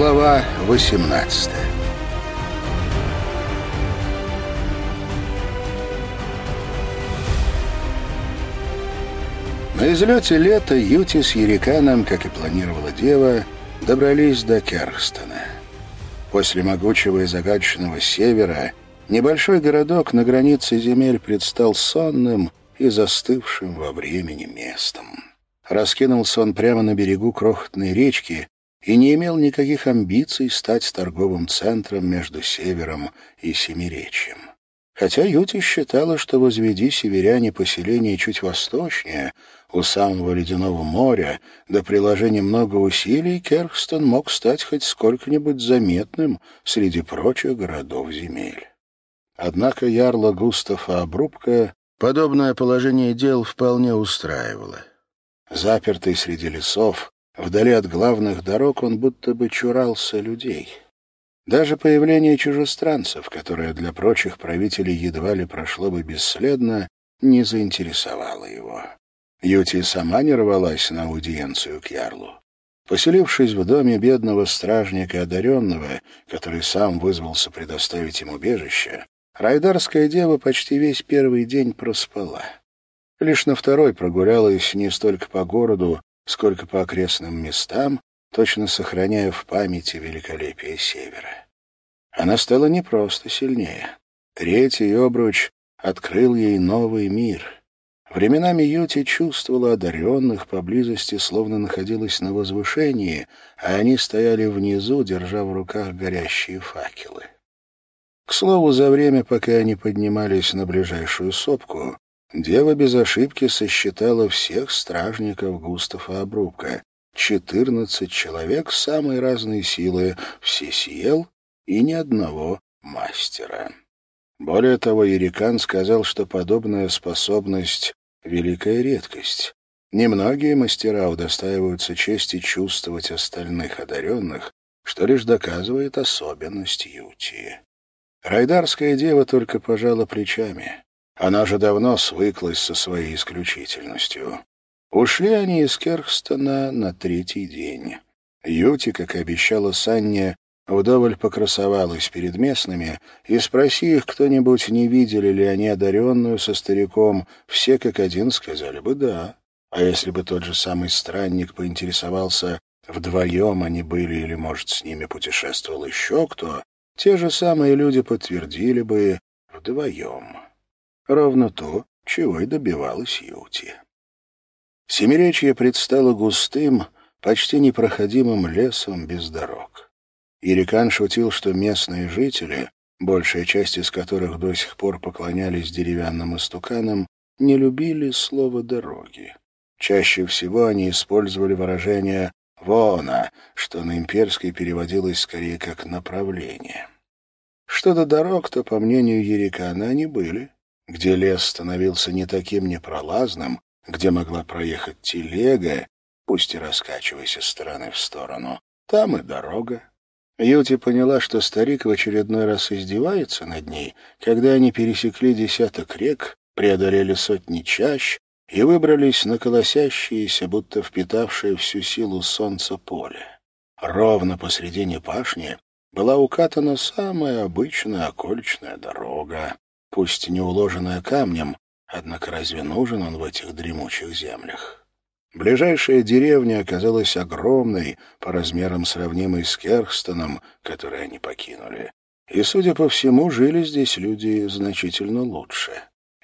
Глава 18 На излете лета Юти с Ериканом, как и планировала дева, добрались до Керхстона. После могучего и загадочного севера небольшой городок на границе земель предстал сонным и застывшим во времени местом. Раскинулся он прямо на берегу крохотной речки, и не имел никаких амбиций стать торговым центром между Севером и Семиречьем. Хотя Юти считала, что возведи северяне поселение чуть восточнее, у самого Ледяного моря, до приложения много усилий, Керхстон мог стать хоть сколько-нибудь заметным среди прочих городов земель. Однако ярла Густава Обрубка подобное положение дел вполне устраивало. Запертый среди лесов, Вдали от главных дорог он будто бы чурался людей. Даже появление чужестранцев, которое для прочих правителей едва ли прошло бы бесследно, не заинтересовало его. Юти сама не рвалась на аудиенцию к Ярлу. Поселившись в доме бедного стражника одаренного, который сам вызвался предоставить ему убежище, райдарская дева почти весь первый день проспала. Лишь на второй прогулялась не столько по городу, сколько по окрестным местам, точно сохраняя в памяти великолепие Севера. Она стала не просто сильнее. Третий обруч открыл ей новый мир. Временами Юти чувствовала одаренных поблизости, словно находилась на возвышении, а они стояли внизу, держа в руках горящие факелы. К слову, за время, пока они поднимались на ближайшую сопку, Дева без ошибки сосчитала всех стражников Густава Обрубка. Четырнадцать человек самой разной силы, все съел и ни одного мастера. Более того, Ерикан сказал, что подобная способность — великая редкость. Немногие мастера удостаиваются чести чувствовать остальных одаренных, что лишь доказывает особенность Юти. Райдарская дева только пожала плечами. Она же давно свыклась со своей исключительностью. Ушли они из Керхстона на третий день. Юти, как и обещала Санне, вдоволь покрасовалась перед местными, и спроси их кто-нибудь, не видели ли они одаренную со стариком, все как один сказали бы «да». А если бы тот же самый странник поинтересовался, вдвоем они были или, может, с ними путешествовал еще кто, те же самые люди подтвердили бы «вдвоем». Ровно то, чего и добивалась Юти. Семиречье предстало густым, почти непроходимым лесом без дорог. Ирикан шутил, что местные жители, большая часть из которых до сих пор поклонялись деревянным истуканам, не любили слово «дороги». Чаще всего они использовали выражение «вона», что на имперской переводилось скорее как «направление». Что до дорог, то, по мнению Ерикана, они были где лес становился не таким непролазным, где могла проехать телега, пусть и раскачиваясь из стороны в сторону, там и дорога. Юти поняла, что старик в очередной раз издевается над ней, когда они пересекли десяток рек, преодолели сотни чащ и выбрались на колосящиеся, будто впитавшие всю силу солнца поле. Ровно посредине пашни была укатана самая обычная окольчная дорога пусть не уложенная камнем, однако разве нужен он в этих дремучих землях? Ближайшая деревня оказалась огромной, по размерам сравнимой с Керхстоном, который они покинули. И, судя по всему, жили здесь люди значительно лучше.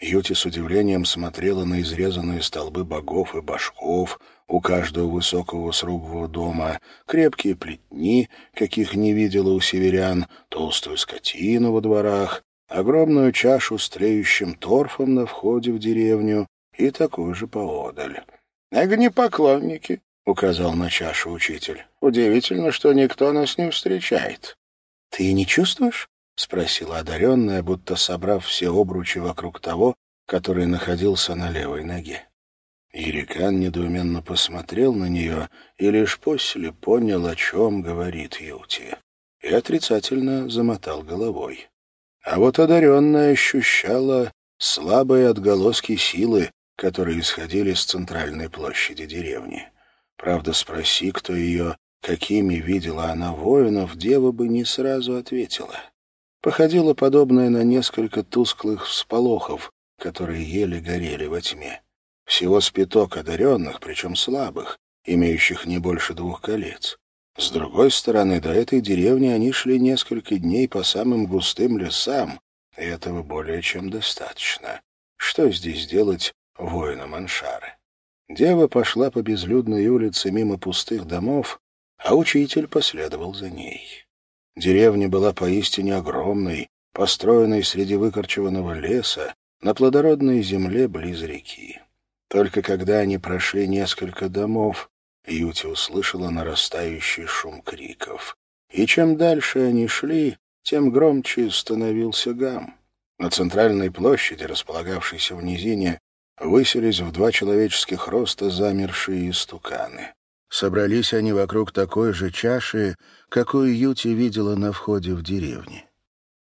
Юти с удивлением смотрела на изрезанные столбы богов и башков у каждого высокого срубового дома, крепкие плетни, каких не видела у северян, толстую скотину во дворах, огромную чашу с треющим торфом на входе в деревню и такую же поодаль. «Огнепоклонники», — указал на чашу учитель. «Удивительно, что никто нас не встречает». «Ты не чувствуешь?» — спросила одаренная, будто собрав все обручи вокруг того, который находился на левой ноге. Ирикан недоуменно посмотрел на нее и лишь после понял, о чем говорит Юти, и отрицательно замотал головой. А вот одаренная ощущала слабые отголоски силы, которые исходили с центральной площади деревни. Правда, спроси, кто ее, какими видела она воинов, дева бы не сразу ответила. Походило подобное на несколько тусклых всполохов, которые еле горели во тьме. Всего спиток одаренных, причем слабых, имеющих не больше двух колец. С другой стороны, до этой деревни они шли несколько дней по самым густым лесам, и этого более чем достаточно. Что здесь делать воинам Аншары? Дева пошла по безлюдной улице мимо пустых домов, а учитель последовал за ней. Деревня была поистине огромной, построенной среди выкорчеванного леса, на плодородной земле близ реки. Только когда они прошли несколько домов, Юти услышала нарастающий шум криков. И чем дальше они шли, тем громче становился гам. На центральной площади, располагавшейся в низине, выселись в два человеческих роста замершие истуканы. Собрались они вокруг такой же чаши, какую Юти видела на входе в деревню.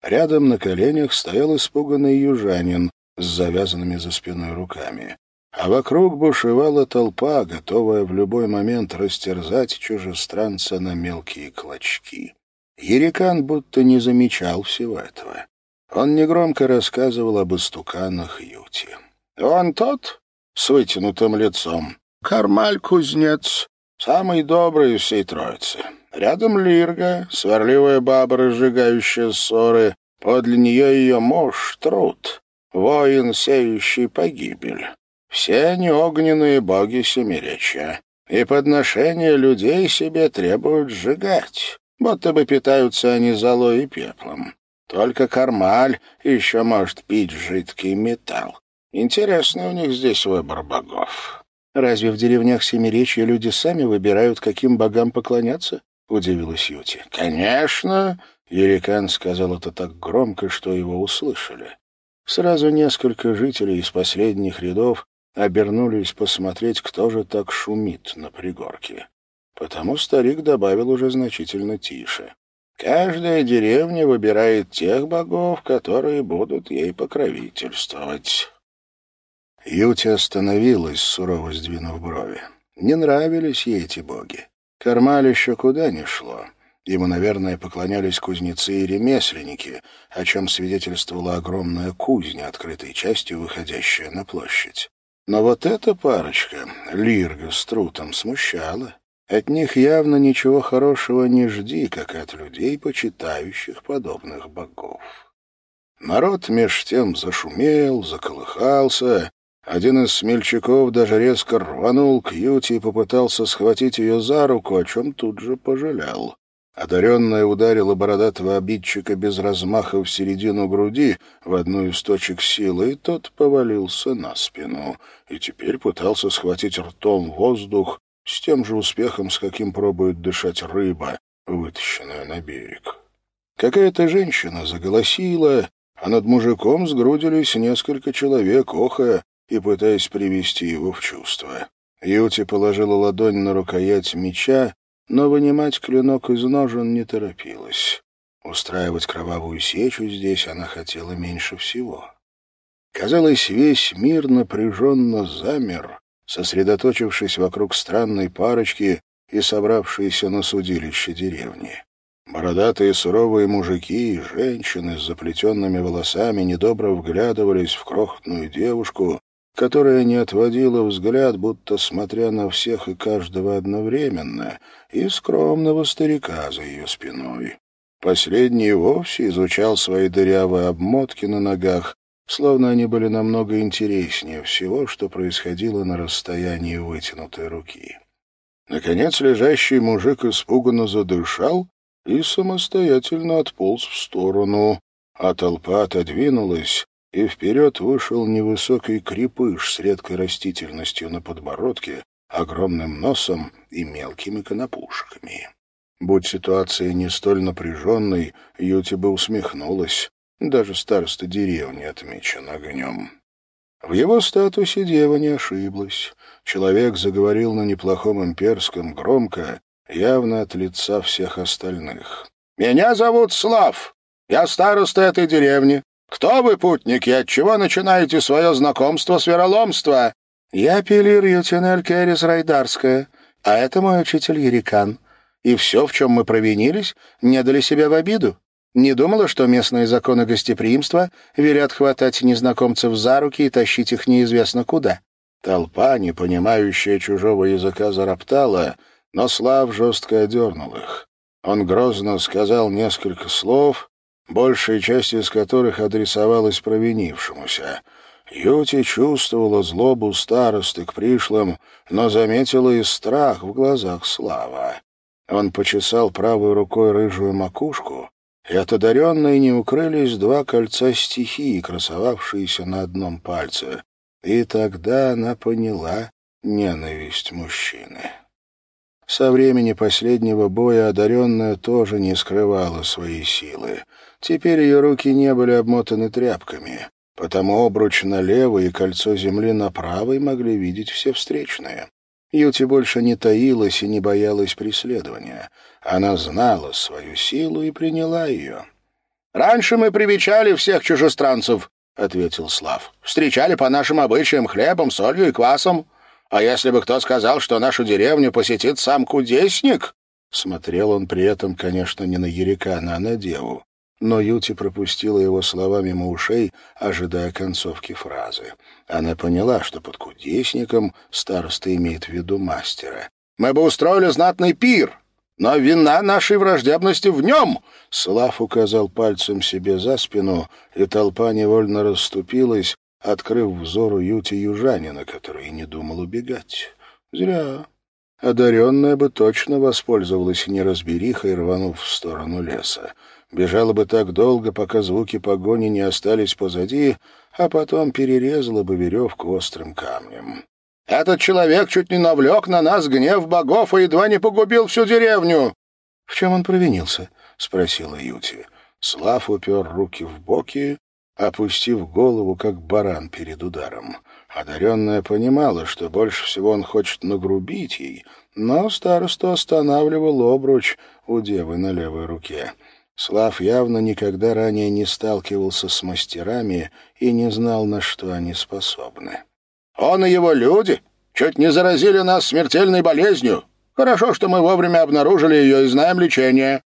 Рядом на коленях стоял испуганный южанин с завязанными за спиной руками. А вокруг бушевала толпа, готовая в любой момент растерзать чужестранца на мелкие клочки. Ерикан будто не замечал всего этого. Он негромко рассказывал об истуканах Юти. «Он тот, с вытянутым лицом, Кармаль-кузнец, самый добрый из всей троицы. Рядом Лирга, сварливая баба, разжигающая ссоры. Подле нее ее муж, Труд, воин, сеющий погибель. Все они огненные боги Семиречья, и подношения людей себе требуют сжигать, будто бы питаются они золой и пеплом. Только Кармаль еще может пить жидкий металл. Интересный у них здесь выбор богов. Разве в деревнях Семиречья люди сами выбирают, каким богам поклоняться? — удивилась Юти. — Конечно, — Ерикан сказал это так громко, что его услышали. Сразу несколько жителей из последних рядов обернулись посмотреть, кто же так шумит на пригорке. Потому старик добавил уже значительно тише. «Каждая деревня выбирает тех богов, которые будут ей покровительствовать». Юти остановилась, сурово сдвинув брови. Не нравились ей эти боги. Кармаль еще куда ни шло. Ему, наверное, поклонялись кузнецы и ремесленники, о чем свидетельствовала огромная кузня, открытой частью выходящая на площадь. Но вот эта парочка, Лирга с Трутом, смущала. От них явно ничего хорошего не жди, как от людей, почитающих подобных богов. Народ меж тем зашумел, заколыхался. Один из смельчаков даже резко рванул к Юте и попытался схватить ее за руку, о чем тут же пожалел. Одаренная ударила бородатого обидчика без размаха в середину груди, в одну из точек силы, и тот повалился на спину, и теперь пытался схватить ртом воздух с тем же успехом, с каким пробует дышать рыба, вытащенная на берег. Какая-то женщина заголосила, а над мужиком сгрудились несколько человек, охая и пытаясь привести его в чувство. Юти положила ладонь на рукоять меча, но вынимать клинок из ножен не торопилась. Устраивать кровавую сечу здесь она хотела меньше всего. Казалось, весь мир напряженно замер, сосредоточившись вокруг странной парочки и собравшейся на судилище деревни. Бородатые суровые мужики и женщины с заплетенными волосами недобро вглядывались в крохотную девушку, которая не отводила взгляд, будто смотря на всех и каждого одновременно, и скромного старика за ее спиной. Последний вовсе изучал свои дырявые обмотки на ногах, словно они были намного интереснее всего, что происходило на расстоянии вытянутой руки. Наконец лежащий мужик испуганно задышал и самостоятельно отполз в сторону, а толпа отодвинулась, и вперед вышел невысокий крепыш с редкой растительностью на подбородке, огромным носом и мелкими конопушками. Будь ситуация не столь напряженной, Юти бы усмехнулась. Даже староста деревни отмечен огнем. В его статусе дева не ошиблась. Человек заговорил на неплохом имперском громко, явно от лица всех остальных. «Меня зовут Слав. Я староста этой деревни. «Кто вы, путники, отчего начинаете свое знакомство с вероломства?» «Я Пелир Ютинель Керрис Райдарская, а это мой учитель Ерикан». и все, в чем мы провинились, не дали себя в обиду. Не думала, что местные законы гостеприимства велят хватать незнакомцев за руки и тащить их неизвестно куда. Толпа, не понимающая чужого языка, зароптала, но Слав жестко одернул их. Он грозно сказал несколько слов, большая часть из которых адресовалась провинившемуся. Юти чувствовала злобу старосты к пришлым, но заметила и страх в глазах Слава. Он почесал правой рукой рыжую макушку, и от одаренной не укрылись два кольца стихии, красовавшиеся на одном пальце. И тогда она поняла ненависть мужчины. Со времени последнего боя одаренная тоже не скрывала свои силы. Теперь ее руки не были обмотаны тряпками, потому обруч на левой и кольцо земли на правой могли видеть все встречные. Юти больше не таилась и не боялась преследования. Она знала свою силу и приняла ее. «Раньше мы привечали всех чужестранцев», — ответил Слав. «Встречали по нашим обычаям хлебом, солью и квасом. А если бы кто сказал, что нашу деревню посетит сам кудесник...» Смотрел он при этом, конечно, не на Ерикана, а на деву. Но Юти пропустила его слова мимо ушей, ожидая концовки фразы. Она поняла, что под кудесником староста имеет в виду мастера. «Мы бы устроили знатный пир, но вина нашей враждебности в нем!» Слав указал пальцем себе за спину, и толпа невольно расступилась, открыв взору Юти южанина, который не думал убегать. Зря. Одаренная бы точно воспользовалась неразберихой, рванув в сторону леса. Бежала бы так долго, пока звуки погони не остались позади, а потом перерезала бы веревку острым камнем. Этот человек чуть не навлек на нас гнев богов и едва не погубил всю деревню. — В чем он провинился? — спросила Юти. Слав упер руки в боки, опустив голову, как баран перед ударом. Одаренная понимала, что больше всего он хочет нагрубить ей, но старосту останавливал обруч у девы на левой руке. Слав явно никогда ранее не сталкивался с мастерами и не знал, на что они способны. Он и его люди чуть не заразили нас смертельной болезнью. Хорошо, что мы вовремя обнаружили ее и знаем лечение».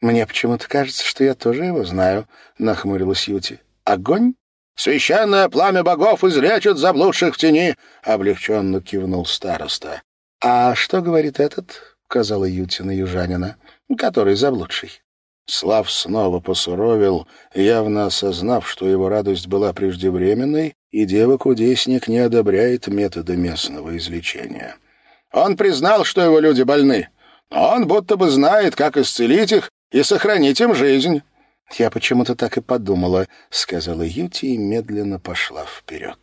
«Мне почему-то кажется, что я тоже его знаю», — нахмурилась Юти. «Огонь?» «Священное пламя богов излечит заблудших в тени», — облегченно кивнул староста. «А что говорит этот?» — указала Юти на южанина. «Который заблудший». Слав снова посуровил, явно осознав, что его радость была преждевременной, и дева-кудесник не одобряет методы местного излечения. Он признал, что его люди больны, но он будто бы знает, как исцелить их и сохранить им жизнь. «Я почему-то так и подумала», — сказала Юти и медленно пошла вперед.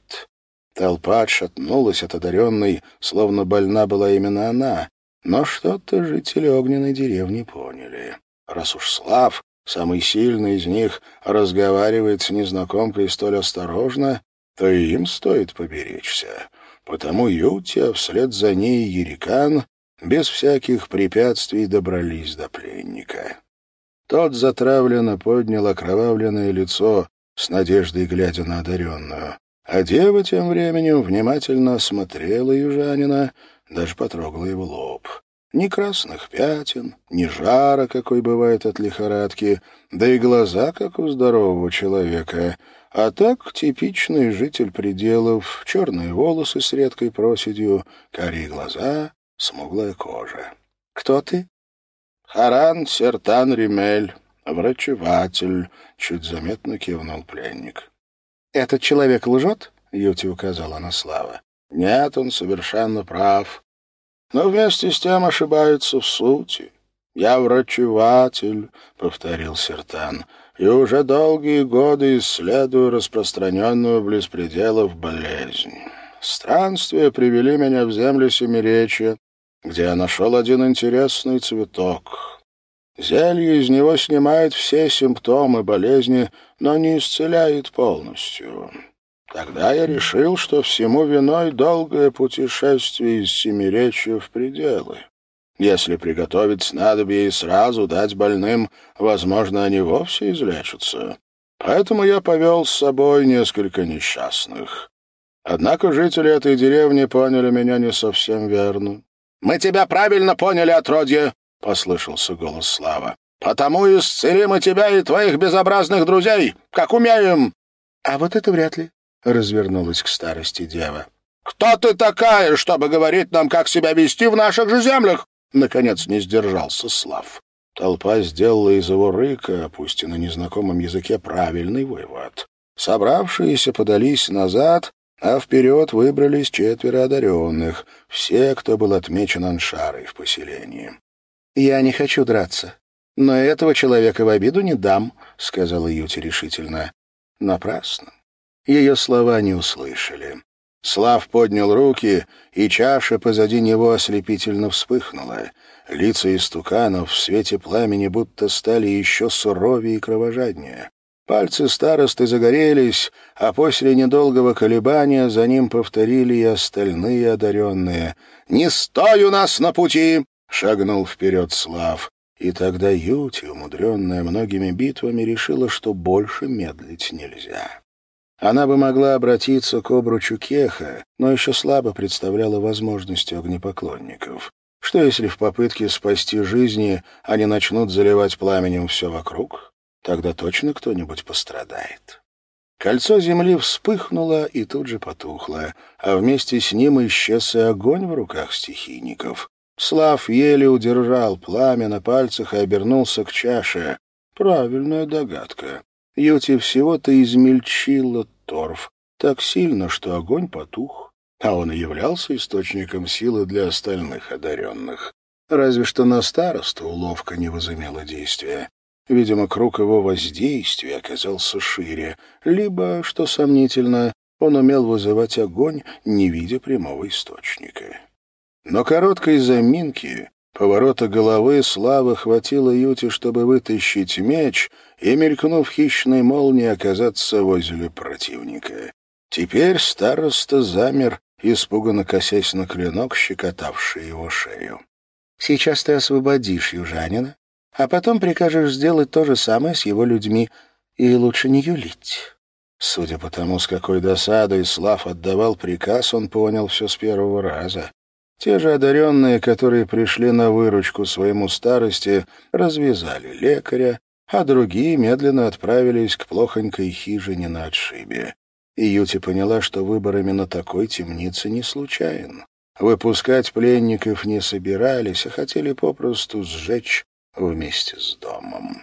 Толпа отшатнулась от одаренной, словно больна была именно она, но что-то жители огненной деревни поняли. Раз уж Слав, самый сильный из них, разговаривает с незнакомкой столь осторожно, то и им стоит поберечься. Потому Ютия вслед за ней Ерикан без всяких препятствий добрались до пленника. Тот затравленно поднял окровавленное лицо, с надеждой глядя на одаренную. А дева тем временем внимательно осмотрела южанина, даже потрогала его лоб. Ни красных пятен, ни жара, какой бывает от лихорадки, да и глаза, как у здорового человека. А так типичный житель пределов, черные волосы с редкой проседью, карие глаза, смуглая кожа. «Кто ты?» «Харан Сертан Римель, врачеватель», — чуть заметно кивнул пленник. «Этот человек лжет?» — Юти указала на Слава. «Нет, он совершенно прав но вместе с тем ошибаются в сути. «Я врачеватель», — повторил Сертан, — «и уже долгие годы исследую распространенную близ пределов болезнь. Странствия привели меня в землю Семиречья, где я нашел один интересный цветок. Зелье из него снимает все симптомы болезни, но не исцеляет полностью. Тогда я решил, что всему виной долгое путешествие из Семиречья в пределы. Если приготовить снадобье и сразу дать больным, возможно, они вовсе излечатся. Поэтому я повел с собой несколько несчастных. Однако жители этой деревни поняли меня не совсем верно. «Мы тебя правильно поняли, отродье!» — послышался голос Слава. «Потому исцелим и тебя, и твоих безобразных друзей, как умеем!» «А вот это вряд ли», — развернулась к старости дева. «Кто ты такая, чтобы говорить нам, как себя вести в наших же землях?» Наконец не сдержался Слав. Толпа сделала из его рыка, пусть и на незнакомом языке, правильный вывод. Собравшиеся подались назад, а вперед выбрались четверо одаренных, все, кто был отмечен аншарой в поселении. «Я не хочу драться, но этого человека в обиду не дам», — сказала Юти решительно. Напрасно. Ее слова не услышали. Слав поднял руки, и чаша позади него ослепительно вспыхнула. Лица истуканов в свете пламени будто стали еще суровее и кровожаднее. Пальцы старосты загорелись, а после недолгого колебания за ним повторили и остальные одаренные. «Не стой у нас на пути!» — шагнул вперед Слав. И тогда Юти, умудренная многими битвами, решила, что больше медлить нельзя. Она бы могла обратиться к обручу Кеха, но еще слабо представляла возможности огнепоклонников. Что если в попытке спасти жизни они начнут заливать пламенем все вокруг? Тогда точно кто-нибудь пострадает. Кольцо земли вспыхнуло и тут же потухло, а вместе с ним исчез и огонь в руках стихийников. Слав еле удержал пламя на пальцах и обернулся к чаше. Правильная догадка. Юти всего-то измельчила торф так сильно, что огонь потух, а он и являлся источником силы для остальных одаренных. Разве что на старосту уловка не возымела действия. Видимо, круг его воздействия оказался шире, либо, что сомнительно, он умел вызывать огонь, не видя прямого источника. Но короткой заминки Поворота головы славы хватило Юте, чтобы вытащить меч и, мелькнув хищной молнией, оказаться возле противника. Теперь староста замер, испуганно косясь на клинок, щекотавший его шею. «Сейчас ты освободишь южанина, а потом прикажешь сделать то же самое с его людьми, и лучше не юлить». Судя по тому, с какой досадой Слав отдавал приказ, он понял все с первого раза. Те же одаренные, которые пришли на выручку своему старости, развязали лекаря, а другие медленно отправились к плохонькой хижине на отшибе. И Юти поняла, что выбор именно такой темницы не случайен. Выпускать пленников не собирались, а хотели попросту сжечь вместе с домом.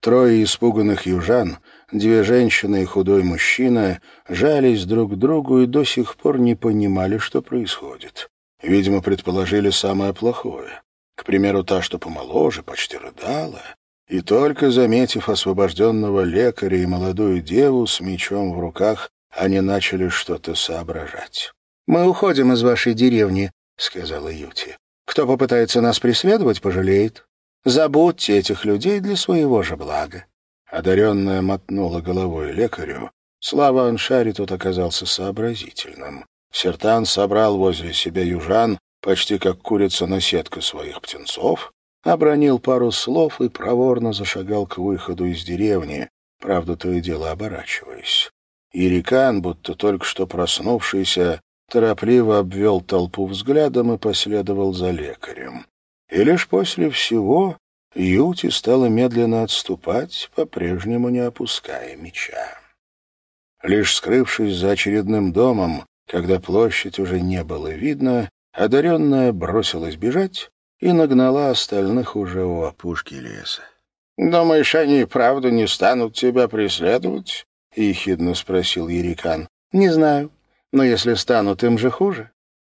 Трое испуганных южан, две женщины и худой мужчина, жались друг к другу и до сих пор не понимали, что происходит. Видимо, предположили самое плохое. К примеру, та, что помоложе, почти рыдала, и только заметив освобожденного лекаря и молодую деву с мечом в руках, они начали что-то соображать. «Мы уходим из вашей деревни», — сказала Юти. «Кто попытается нас преследовать, пожалеет. Забудьте этих людей для своего же блага». Одаренная мотнула головой лекарю. Слава Аншари тот оказался сообразительным. Сертан собрал возле себя южан, почти как курица на сетку своих птенцов, обронил пару слов и проворно зашагал к выходу из деревни, правда, то и дело оборачиваясь. Ирикан, будто только что проснувшийся, торопливо обвел толпу взглядом и последовал за лекарем. И лишь после всего Юти стала медленно отступать, по-прежнему не опуская меча. Лишь скрывшись за очередным домом, когда площадь уже не было видно, одаренная бросилась бежать и нагнала остальных уже у опушки леса. «Думаешь, они правда не станут тебя преследовать?» — ехидно спросил Ерикан. «Не знаю, но если станут, им же хуже».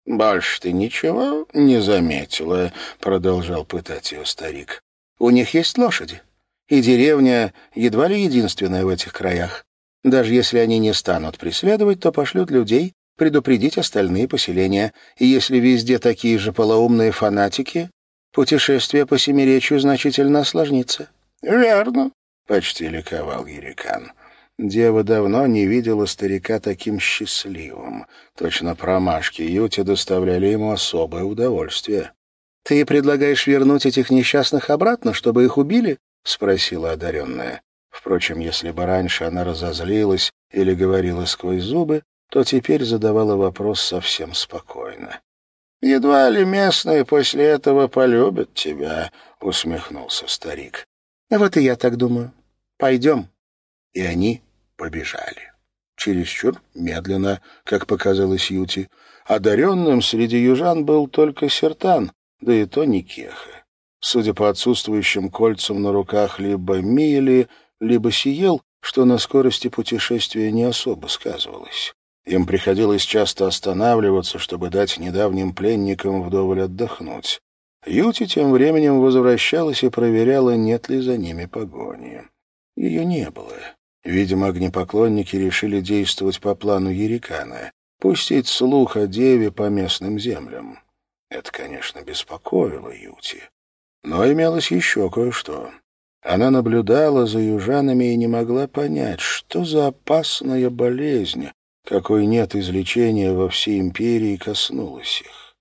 «Больше ты ничего не заметила», — продолжал пытать ее старик. «У них есть лошади, и деревня едва ли единственная в этих краях. Даже если они не станут преследовать, то пошлют людей предупредить остальные поселения, и если везде такие же полоумные фанатики, путешествие по Семиречью значительно осложнится. — Верно, — почти ликовал Ерикан. Дева давно не видела старика таким счастливым. Точно промашки Юти доставляли ему особое удовольствие. — Ты предлагаешь вернуть этих несчастных обратно, чтобы их убили? — спросила одаренная. Впрочем, если бы раньше она разозлилась или говорила сквозь зубы, то теперь задавала вопрос совсем спокойно. Едва ли местные после этого полюбят тебя, — усмехнулся старик. — Вот и я так думаю. Пойдем. И они побежали. Чересчур медленно, как показалось Юти. Одаренным среди южан был только Сертан, да и то не Кеха. Судя по отсутствующим кольцам на руках, либо Мили, либо Сиел, что на скорости путешествия не особо сказывалось. Им приходилось часто останавливаться, чтобы дать недавним пленникам вдоволь отдохнуть. Юти тем временем возвращалась и проверяла, нет ли за ними погони. Ее не было. Видимо, огнепоклонники решили действовать по плану Ерикана, пустить слух о деве по местным землям. Это, конечно, беспокоило Юти. Но имелось еще кое-что. Она наблюдала за южанами и не могла понять, что за опасная болезнь, какой нет излечения во всей империи, коснулась их.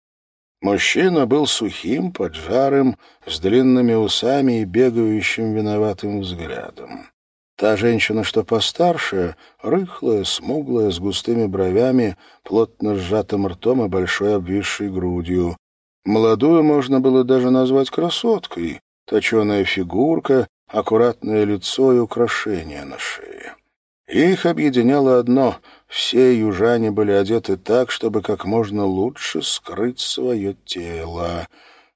Мужчина был сухим, поджарым, с длинными усами и бегающим виноватым взглядом. Та женщина, что постарше, рыхлая, смуглая, с густыми бровями, плотно сжатым ртом и большой обвисшей грудью. Молодую можно было даже назвать красоткой, точеная фигурка, аккуратное лицо и украшения на шее. Их объединяло одно — все южане были одеты так, чтобы как можно лучше скрыть свое тело.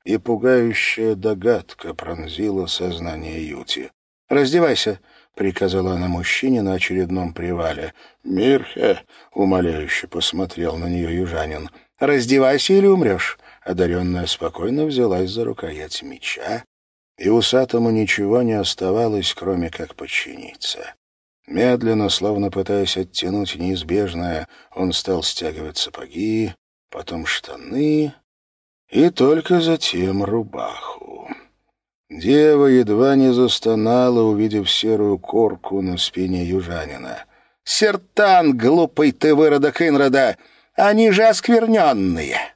И пугающая догадка пронзила сознание Юти. «Раздевайся!» — приказала она мужчине на очередном привале. «Мирхе!» — умоляюще посмотрел на нее южанин. «Раздевайся или умрешь!» Одаренная спокойно взялась за рукоять меча, и усатому ничего не оставалось, кроме как подчиниться. Медленно, словно пытаясь оттянуть неизбежное, он стал стягивать сапоги, потом штаны и только затем рубаху. Дева едва не застонала, увидев серую корку на спине южанина. «Сертан, глупый ты выродок Инрода! Они же оскверненные!»